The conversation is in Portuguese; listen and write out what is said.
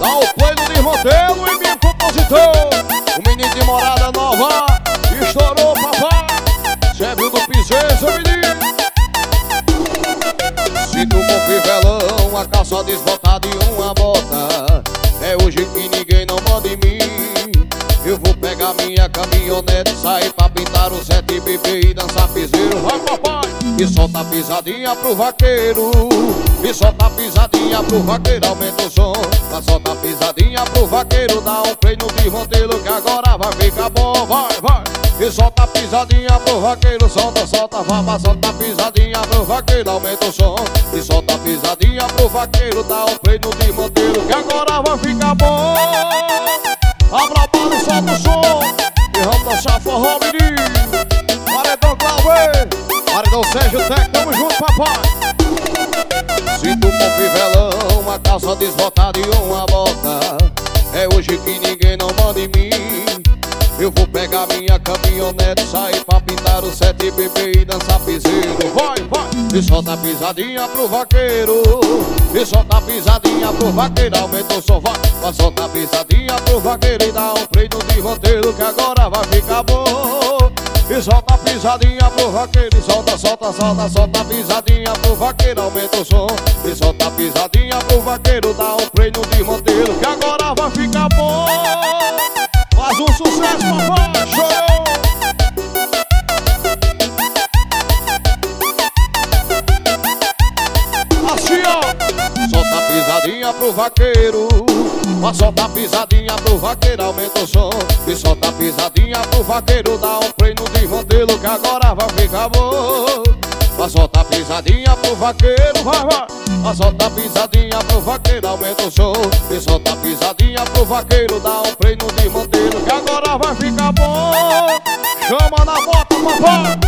Dá o play no desmantelo e meu compositor O menino de morada nova Estourou Cê viu do piseiro, menino. Se tu com fivelão A calça desbotada e uma bota. É hoje que ninguém não em mim. Eu vou pegar minha caminhonete Sair pra pintar o sete, beber e dançar piseiro. Vai papai E solta a pisadinha pro vaqueiro. E solta a pisadinha pro vaqueiro Aumenta o som. Vai solta a pisadinha pro vaqueiro Dá um freio no desmantelo que agora vai ficar bom. Vai, vai. E solta a pisadinha pro vaqueiro Solta, solta, vaba, solta a pisadinha pro vaqueiro Aumenta o som. E solta a pisadinha pro vaqueiro Dá um freio no desmantelo que agora vai ficar Tec, tamo junto, papai. Sinto um fivelão, uma calça desbotada e uma bota. É hoje que ninguém não manda em mim. Eu vou pegar minha caminhonete Sair pra pintar o sete, beber e dançar piseiro. Vai, vai! E solta a pisadinha pro vaqueiro. E solta a pisadinha pro vaqueiro Aumenta o som, vai! Vai soltar a pisadinha pro vaqueiro E dá um freio de roteiro que agora vai ficar bom e solta a pisadinha pro vaqueiro solta, solta, solta, solta a pisadinha pro vaqueiro Aumenta o som. E solta a pisadinha pro vaqueiro Dá um freio no desmantelo Que agora vai ficar bom. Faz um sucesso, papai Show! Assim, ó. Solta a pisadinha pro vaqueiro. Vai soltar a pisadinha pro vaqueiro Aumenta o som. E solta a pisadinha pro vaqueiro Dá um freio Que agora vai ficar bom. Vai soltar a pisadinha pro vaqueiro. Vai, vai. Vai soltar a pisadinha pro vaqueiro Aumenta o som. E solta a pisadinha pro vaqueiro Dá um freio no desmantelo Que agora vai ficar bom. Chama na bota, papai